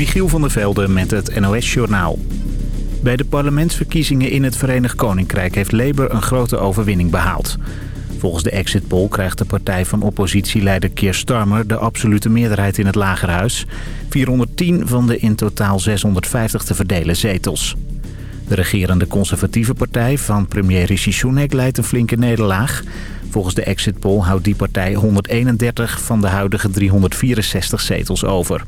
Michiel van der Velde met het NOS-journaal. Bij de parlementsverkiezingen in het Verenigd Koninkrijk heeft Labour een grote overwinning behaald. Volgens de exit poll krijgt de partij van oppositieleider Keir Starmer de absolute meerderheid in het lagerhuis. 410 van de in totaal 650 te verdelen zetels. De regerende conservatieve partij van premier Rishi Sunak leidt een flinke nederlaag. Volgens de exit poll houdt die partij 131 van de huidige 364 zetels over.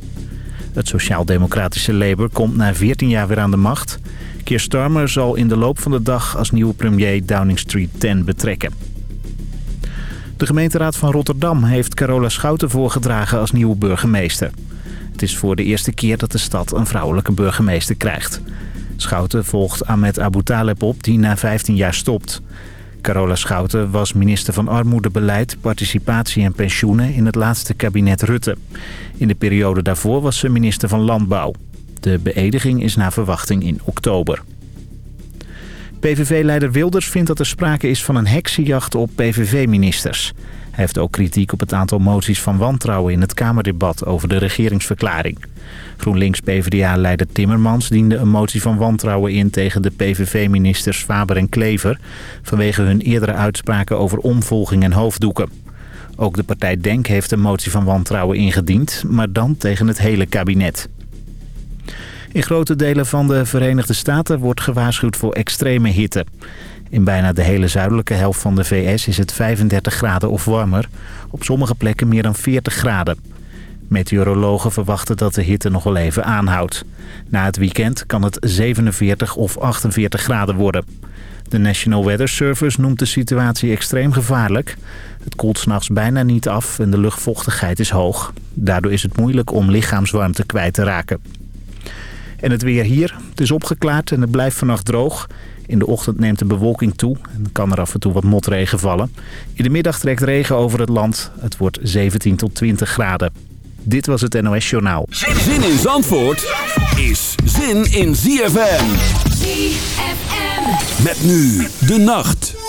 Het sociaal-democratische Labour komt na 14 jaar weer aan de macht. Keir Starmer zal in de loop van de dag als nieuwe premier Downing Street 10 betrekken. De gemeenteraad van Rotterdam heeft Carola Schouten voorgedragen als nieuwe burgemeester. Het is voor de eerste keer dat de stad een vrouwelijke burgemeester krijgt. Schouten volgt Ahmed Abu Taleb op, die na 15 jaar stopt. Carola Schouten was minister van Armoedebeleid, Participatie en Pensioenen in het laatste kabinet Rutte. In de periode daarvoor was ze minister van Landbouw. De beëdiging is naar verwachting in oktober. PVV-leider Wilders vindt dat er sprake is van een heksenjacht op PVV-ministers. Hij heeft ook kritiek op het aantal moties van wantrouwen in het Kamerdebat over de regeringsverklaring. GroenLinks-PVDA-leider Timmermans diende een motie van wantrouwen in tegen de PVV-ministers Faber en Klever... vanwege hun eerdere uitspraken over omvolging en hoofddoeken. Ook de partij DENK heeft een motie van wantrouwen ingediend, maar dan tegen het hele kabinet. In grote delen van de Verenigde Staten wordt gewaarschuwd voor extreme hitte. In bijna de hele zuidelijke helft van de VS is het 35 graden of warmer. Op sommige plekken meer dan 40 graden. Meteorologen verwachten dat de hitte nog wel even aanhoudt. Na het weekend kan het 47 of 48 graden worden. De National Weather Service noemt de situatie extreem gevaarlijk. Het koelt s'nachts bijna niet af en de luchtvochtigheid is hoog. Daardoor is het moeilijk om lichaamswarmte kwijt te raken. En het weer hier. Het is opgeklaard en het blijft vannacht droog. In de ochtend neemt de bewolking toe en kan er af en toe wat motregen vallen. In de middag trekt regen over het land. Het wordt 17 tot 20 graden. Dit was het NOS Journaal. Zin in Zandvoort is zin in ZFM. ZFM. Met nu de nacht.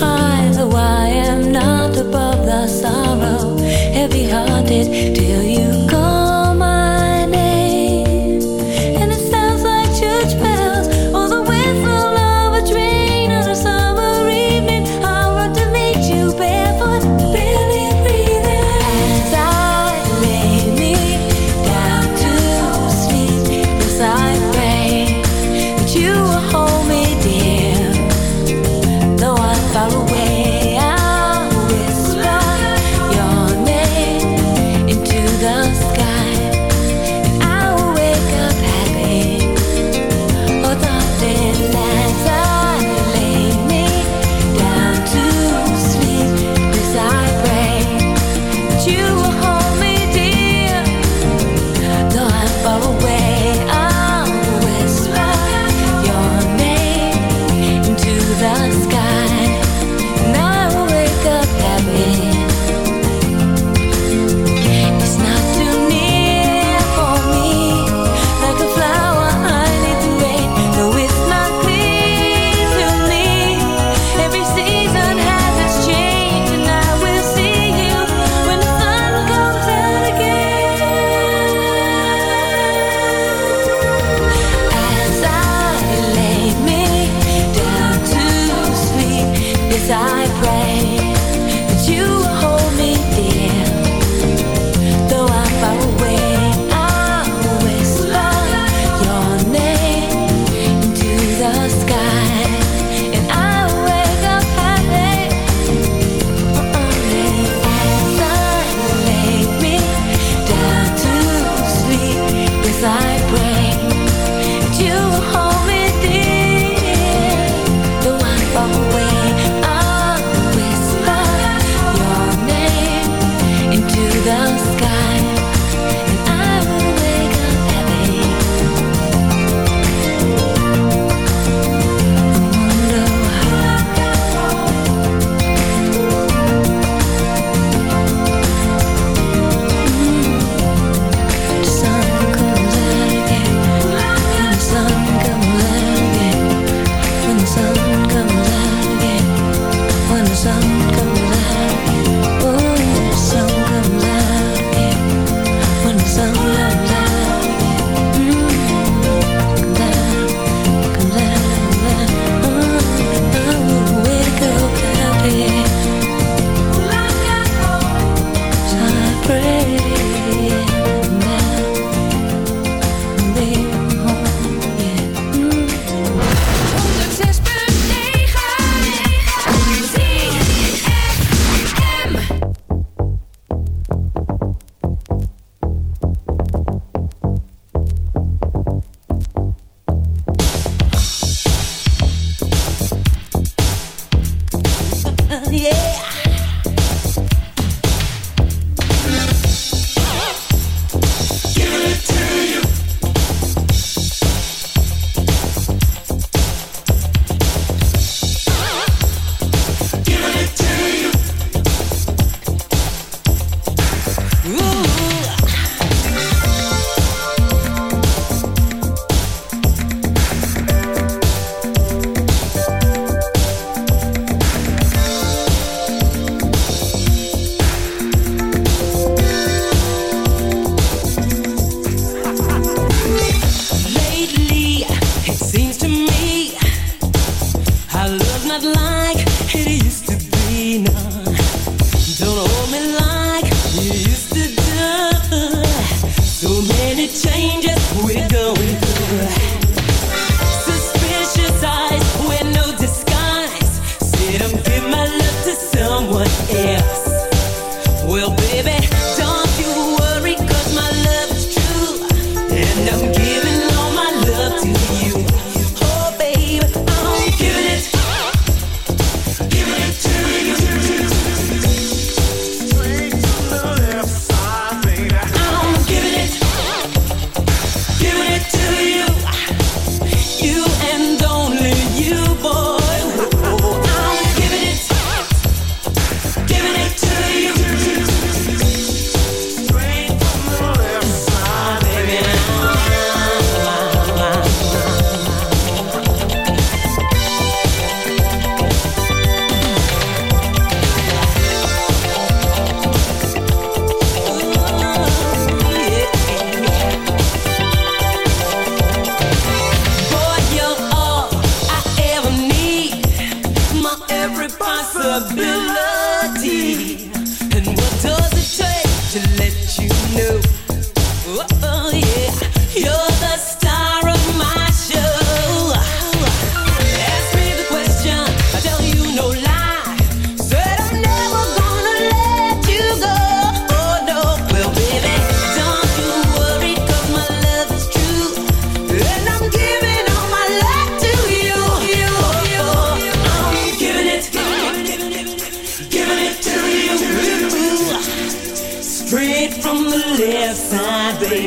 high, though I am not above the sorrow. Heavy hearted.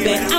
Baby.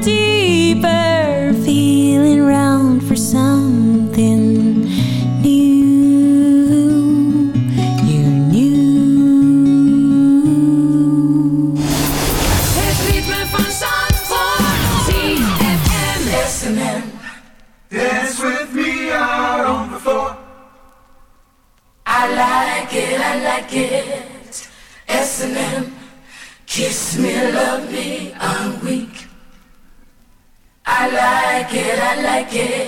deeper, feeling round. It,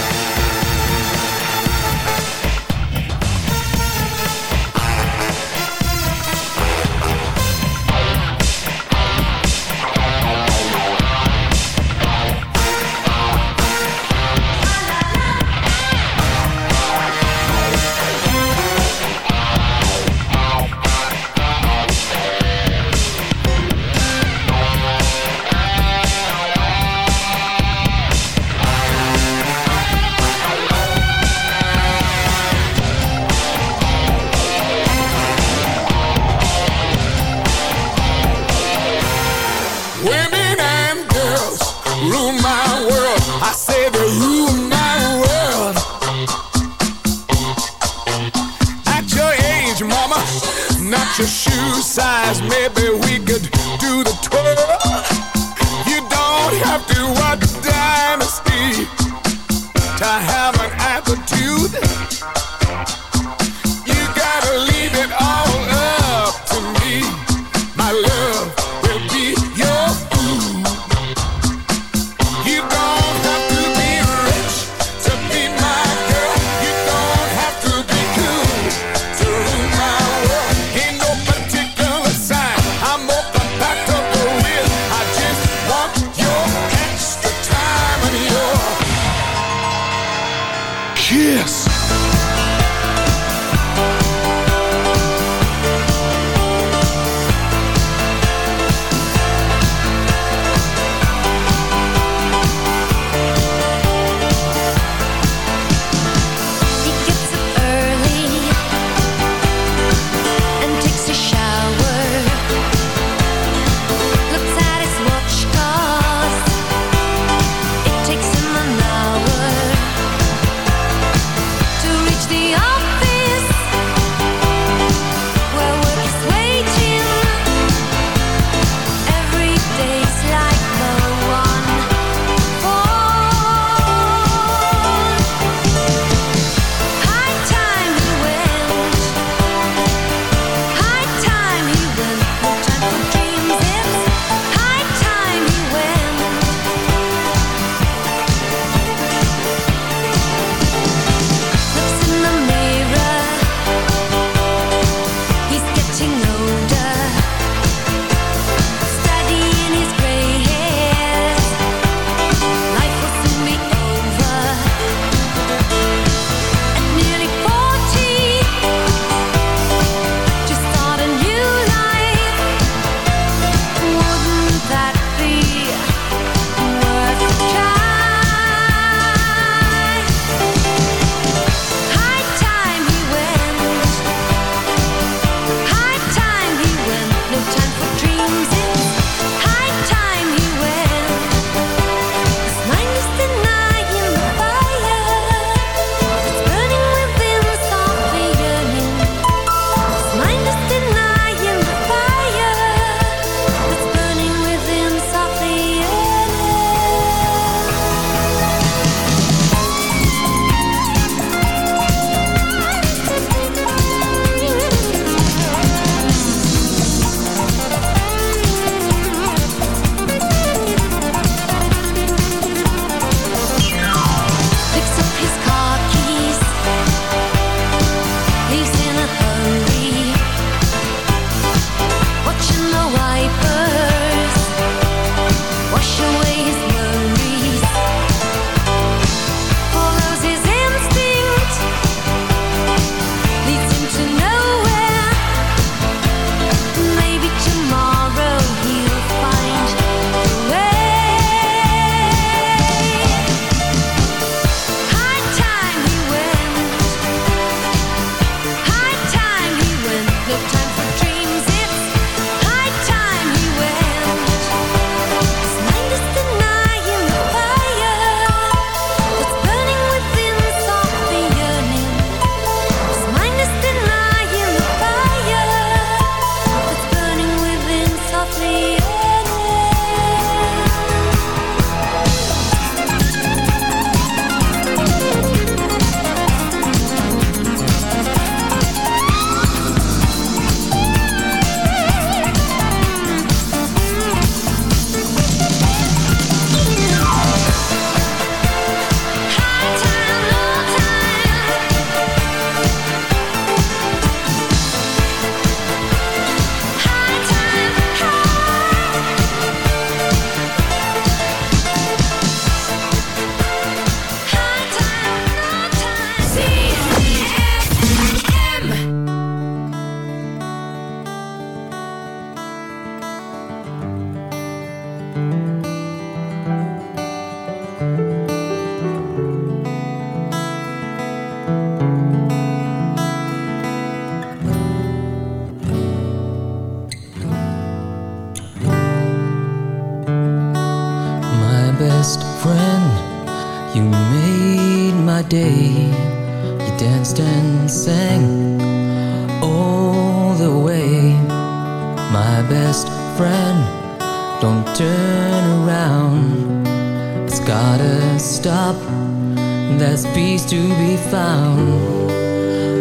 There's peace to be found.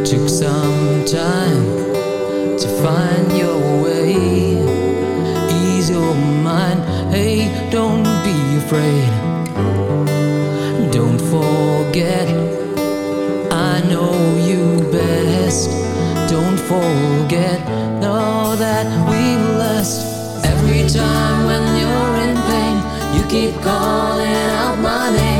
Took some time to find your way. Ease your mind. Hey, don't be afraid. Don't forget. I know you best. Don't forget. Know that we last. Every time when you're in pain, you keep calling out my name.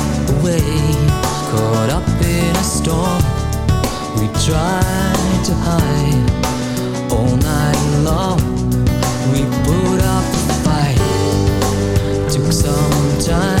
way. Caught up in a storm, we tried to hide all night long. We put up a fight. Took some time